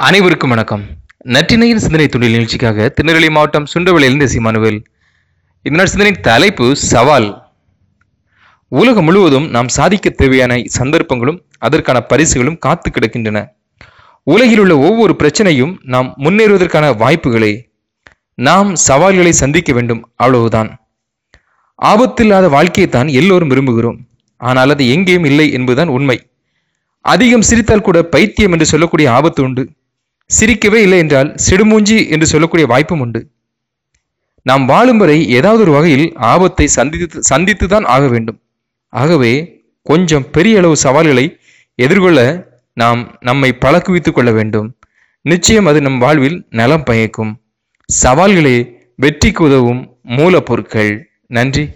அனைவருக்கும் வணக்கம். நற்றினையின் சிந்தனை துணை நிகழ்ச்சிக்காக திருநெல்வேலி மாவட்டம் சுண்டவளியிலிருந்து சீமானுவேல் இந்த நாள் சிந்தனை தலைப்பு சவால். உலகம் முழுவதும் நாம் சாதிக்க தேவையான சந்தர்ப்பங்களும் அதற்கான பரிசுகளும் காத்து கிடக்கின்றன. உலகில் உள்ள ஒவ்வொரு பிரச்சனையும் நாம் முன்னேறுவதற்கான வாய்ப்புகளே. நாம் சவால்களை சந்திக்க வேண்டும் அவ்வளவுதான். ஆபத்தில்லாத வாழ்க்கையை தான் எல்லோரும் விரும்புகிறோம். ஆனால் அது எங்கேயும் இல்லை என்பதுதான் உண்மை. அதிகம் சிரித்தால் கூட பைத்தியம் என்று சொல்லக்கூடிய ஆபத்து உண்டு. சிரிக்கவே இல்லை என்றால் சிடுமூஞ்சி என்று சொல்லக்கூடிய வாய்ப்பும் உண்டு. நாம் வாழும் வரை ஏதாவது ஒரு வகையில் ஆபத்தை சந்தித்து சந்தித்துதான் ஆக வேண்டும். ஆகவே கொஞ்சம் பெரிய அளவு சவால்களை எதிர்கொள்ள நாம் நம்மை பழக்குவித்துக் கொள்ள வேண்டும். நிச்சயம் அது நம் வாழ்வில் நலம் பயக்கும். சவால்களே வெற்றிக்கு உதவும் மூலப்பொருட்கள் நன்றி.